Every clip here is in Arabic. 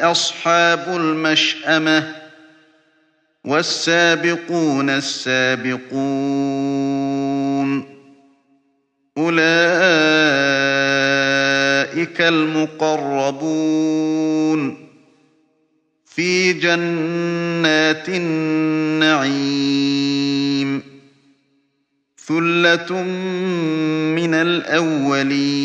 أصحاب المشأمة والسابقون السابقون أولئك المقربون في جنات النعيم ثلة من الأولين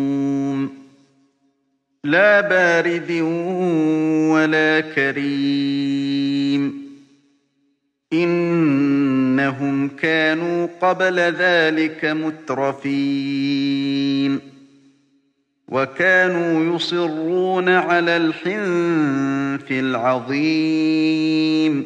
لا بارد ولا كريم. إنهم كانوا قبل ذلك مترفين. وكانوا يصرون على الحنث الإفك العظيم.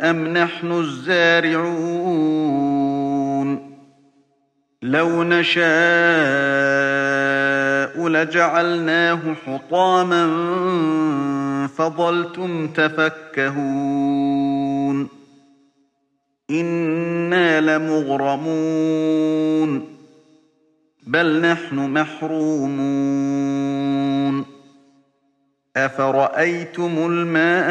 أم نحن الزارعون لو نشاء لجعلناه حطاما فظلتم تفكهون إنا لمغرمون بل نحن محرومون أفرأيتم الماء